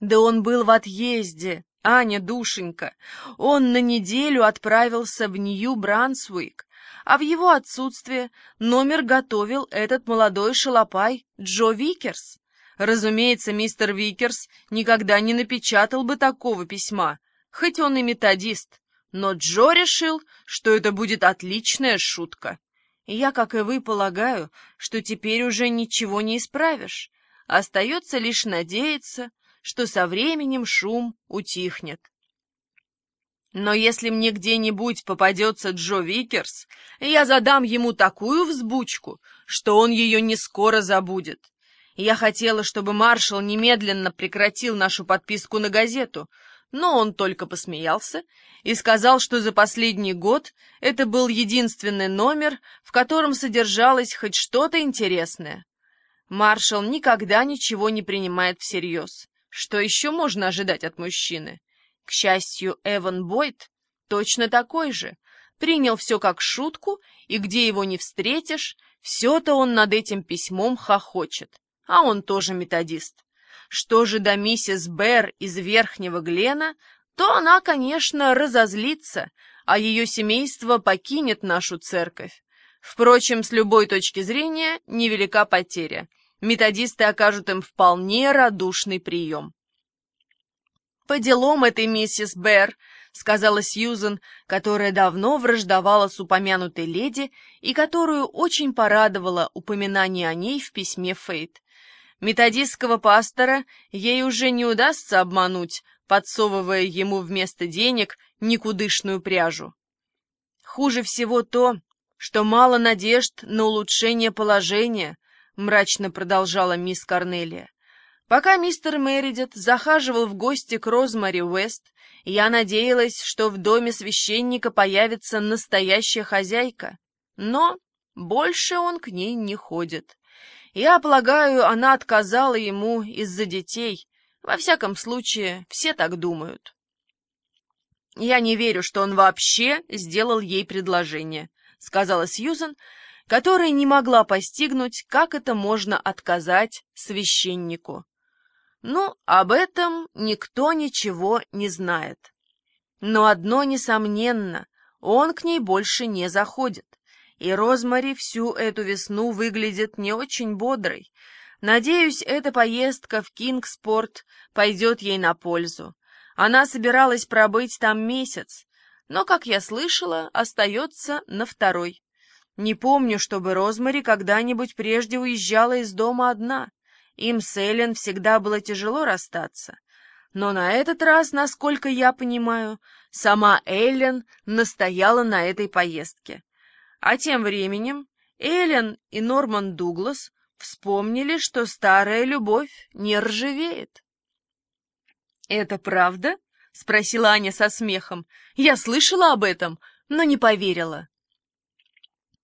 Да он был в отъезде, Аня, душенька. Он на неделю отправился в Нью-Брансуик, а в его отсутствие номер готовил этот молодой шалопай Джо Викерс. Разумеется, мистер Викерс никогда не напечатал бы такого письма, хоть он и методист, но Джо решил, что это будет отличная шутка. Я, как и вы, полагаю, что теперь уже ничего не исправишь. Остается лишь надеяться, что со временем шум утихнет. Но если мне где-нибудь попадется Джо Викерс, я задам ему такую взбучку, что он ее не скоро забудет. Я хотела, чтобы маршал немедленно прекратил нашу подписку на газету, но он только посмеялся и сказал, что за последний год это был единственный номер, в котором содержалось хоть что-то интересное. Маршал никогда ничего не принимает всерьез. Что еще можно ожидать от мужчины? К счастью, Эван Бойд точно такой же. Принял все как шутку, и где его не встретишь, все-то он над этим письмом хохочет. А он тоже методист. Что же до миссис Бэр из Верхнего Глена, то она, конечно, разозлится, а ее семейство покинет нашу церковь. Впрочем, с любой точки зрения, невелика потеря методисты окажут им вполне радушный прием. «По делам этой миссис Бэр», — сказала Сьюзен, которая давно враждовала с упомянутой леди и которую очень порадовало упоминание о ней в письме Фейт. Методистского пастора ей уже не удастся обмануть, подсовывая ему вместо денег никудышную пряжу. Хуже всего то, что мало надежд на улучшение положения — мрачно продолжала мисс Корнелия. Пока мистер Мередит захаживал в гости к Розмари Уэст, я надеялась, что в доме священника появится настоящая хозяйка. Но больше он к ней не ходит. Я полагаю, она отказала ему из-за детей. Во всяком случае, все так думают. Я не верю, что он вообще сделал ей предложение, сказала Сьюзен, которая не могла постигнуть, как это можно отказать священнику. Ну, об этом никто ничего не знает. Но одно несомненно, он к ней больше не заходит, и Розмари всю эту весну выглядит не очень бодрой. Надеюсь, эта поездка в Кингспорт пойдет ей на пользу. Она собиралась пробыть там месяц, но, как я слышала, остается на второй. Не помню, чтобы Розмари когда-нибудь прежде уезжала из дома одна. Им с Эллен всегда было тяжело расстаться. Но на этот раз, насколько я понимаю, сама Эллен настояла на этой поездке. А тем временем Эллен и Норман Дуглас вспомнили, что старая любовь не ржавеет. «Это правда?» — спросила Аня со смехом. «Я слышала об этом, но не поверила».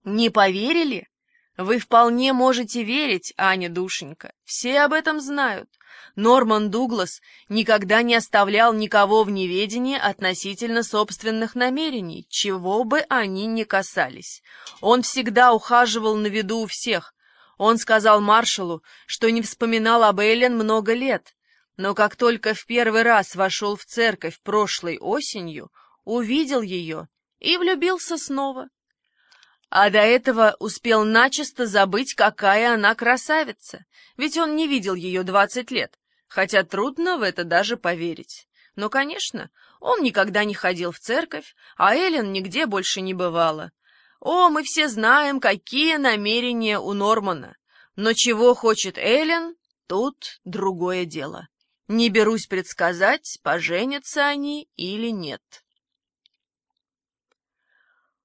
Не поверили? Вы вполне можете верить, Аня душенька. Все об этом знают. Норман Дуглас никогда не оставлял никого в неведении относительно собственных намерений, чего бы они ни касались. Он всегда ухаживал на виду у всех. Он сказал маршалу, что не вспоминал об Эллен много лет, но как только в первый раз вошел в церковь прошлой осенью, увидел ее и влюбился снова а до этого успел начисто забыть, какая она красавица, ведь он не видел ее двадцать лет, хотя трудно в это даже поверить. Но, конечно, он никогда не ходил в церковь, а Эллен нигде больше не бывала. О, мы все знаем, какие намерения у Нормана. Но чего хочет Эллен, тут другое дело. Не берусь предсказать, поженятся они или нет.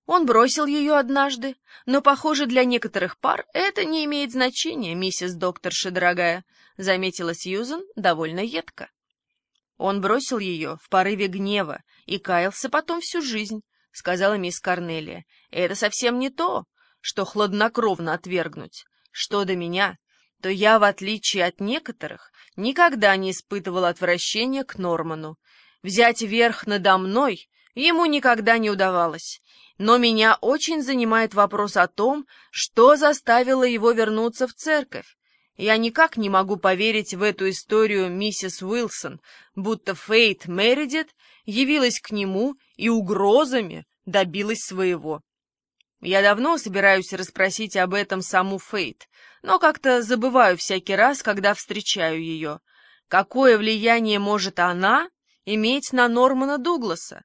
Он бросил ее однажды, но, похоже, для некоторых пар это не имеет значения, миссис докторша дорогая, заметила Сьюзен довольно едко. Он бросил ее в порыве гнева и каялся потом всю жизнь, сказала мисс Корнелия. Это совсем не то, что хладнокровно отвергнуть. Что до меня, то я, в отличие от некоторых, никогда не испытывал отвращения к Норману. Взять верх надо мной ему никогда не удавалось, но меня очень занимает вопрос о том, что заставило его вернуться в церковь. Я никак не могу поверить в эту историю миссис Уилсон, будто Фейт Мередит явилась к нему и угрозами добилась своего. Я давно собираюсь расспросить об этом саму Фейт, но как-то забываю всякий раз, когда встречаю ее. Какое влияние может она иметь на Нормана Дугласа?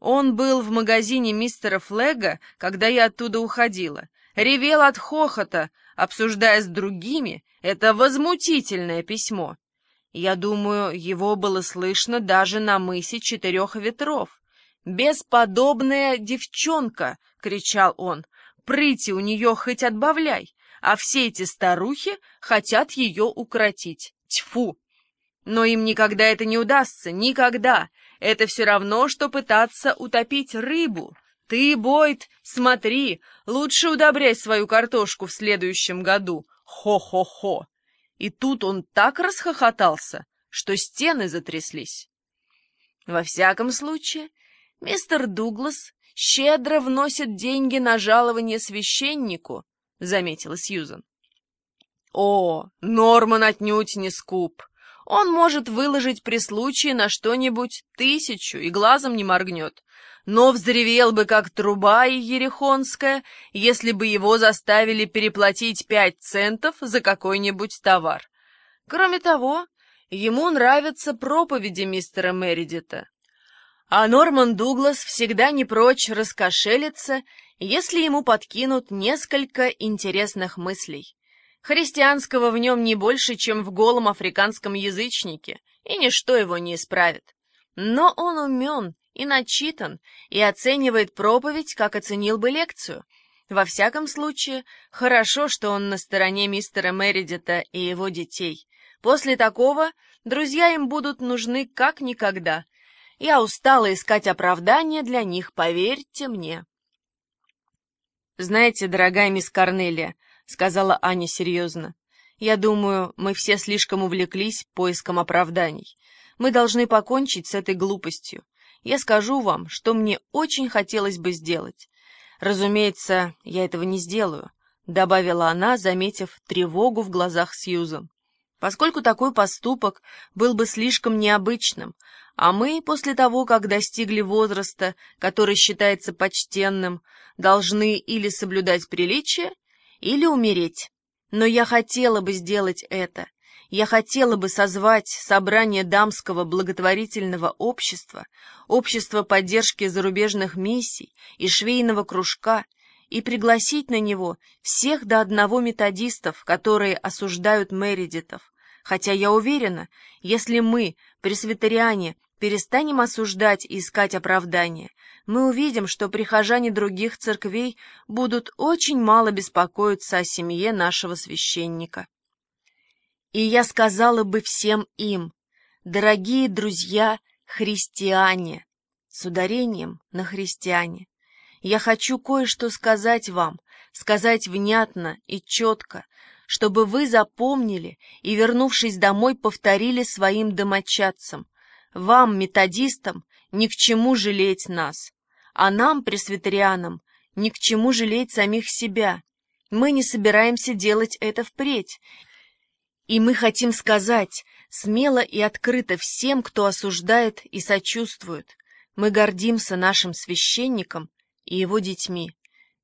Он был в магазине мистера Флега, когда я оттуда уходила. Ревел от хохота, обсуждая с другими это возмутительное письмо. Я думаю, его было слышно даже на мысе Четырех Ветров. «Бесподобная девчонка!» — кричал он. «Прыти у нее хоть отбавляй, а все эти старухи хотят ее укротить. Тьфу!» Но им никогда это не удастся, никогда. Это все равно, что пытаться утопить рыбу. Ты, Бойд, смотри, лучше удобряй свою картошку в следующем году. Хо-хо-хо. И тут он так расхохотался, что стены затряслись. Во всяком случае, мистер Дуглас щедро вносит деньги на жалование священнику, — заметила Сьюзан. О, Норман отнюдь не скуп. Он может выложить при случае на что-нибудь тысячу и глазом не моргнет, но взревел бы, как труба и ерехонская, если бы его заставили переплатить пять центов за какой-нибудь товар. Кроме того, ему нравятся проповеди мистера Мередита. А Норман Дуглас всегда не прочь раскошелиться, если ему подкинут несколько интересных мыслей. Христианского в нем не больше, чем в голом африканском язычнике, и ничто его не исправит. Но он умен и начитан, и оценивает проповедь, как оценил бы лекцию. Во всяком случае, хорошо, что он на стороне мистера Мередита и его детей. После такого друзья им будут нужны как никогда — я устала искать оправдания для них, поверьте мне. «Знаете, дорогая мисс Корнелия», — сказала Аня серьезно, — «я думаю, мы все слишком увлеклись поиском оправданий. Мы должны покончить с этой глупостью. Я скажу вам, что мне очень хотелось бы сделать. Разумеется, я этого не сделаю», — добавила она, заметив тревогу в глазах Сьюзан. «Поскольку такой поступок был бы слишком необычным, а мы, после того, как достигли возраста, который считается почтенным, должны или соблюдать приличие, или умереть. Но я хотела бы сделать это. Я хотела бы созвать собрание дамского благотворительного общества, общества поддержки зарубежных миссий и швейного кружка, и пригласить на него всех до одного методистов, которые осуждают Мередитов. Хотя я уверена, если мы, пресвитериане, перестанем осуждать и искать оправдания, мы увидим, что прихожане других церквей будут очень мало беспокоиться о семье нашего священника. И я сказала бы всем им, дорогие друзья, христиане, с ударением на христиане, я хочу кое-что сказать вам, сказать внятно и четко, чтобы вы запомнили и, вернувшись домой, повторили своим домочадцам — вам, методистам, ни к чему жалеть нас, а нам, пресвитерианам, ни к чему жалеть самих себя. Мы не собираемся делать это впредь. И мы хотим сказать, смело и открыто всем, кто осуждает и сочувствует, мы гордимся нашим священником и его детьми.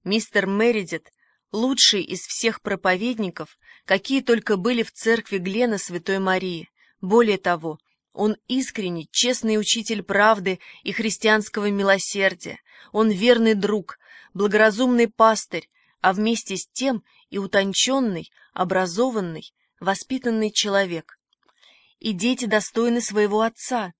Мистер Мередит — лучший из всех проповедников, какие только были в церкви Глена Святой Марии. Более того, он искренний, честный учитель правды и христианского милосердия. Он верный друг, благоразумный пастырь, а вместе с тем и утонченный, образованный, воспитанный человек. И дети достойны своего отца.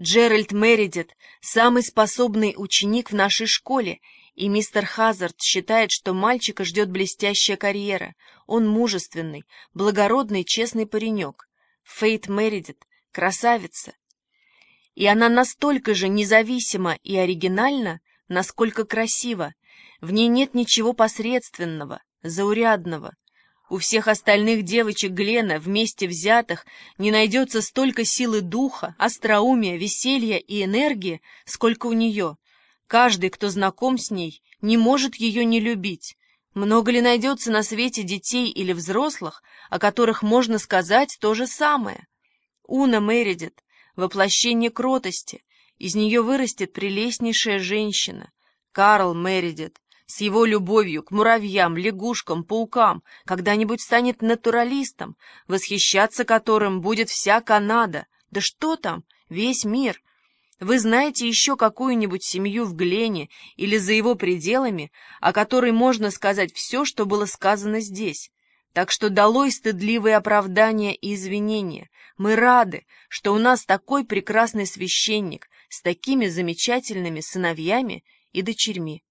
Джеральд Мередит – самый способный ученик в нашей школе, и мистер Хазард считает, что мальчика ждет блестящая карьера. Он мужественный, благородный, честный паренек. Фейт Мередит – красавица. И она настолько же независима и оригинальна, насколько красива. В ней нет ничего посредственного, заурядного. У всех остальных девочек Глена, вместе взятых, не найдется столько силы духа, остроумия, веселья и энергии, сколько у нее. Каждый, кто знаком с ней, не может ее не любить. Много ли найдется на свете детей или взрослых, о которых можно сказать то же самое? Уна Мередит — воплощение кротости, из нее вырастет прелестнейшая женщина. Карл Мередит с его любовью к муравьям, лягушкам, паукам когда-нибудь станет натуралистом, восхищаться которым будет вся Канада. Да что там, весь мир. Вы знаете еще какую-нибудь семью в Глене или за его пределами, о которой можно сказать все, что было сказано здесь? Так что долой стыдливые оправдания и извинения. Мы рады, что у нас такой прекрасный священник с такими замечательными сыновьями и дочерьми.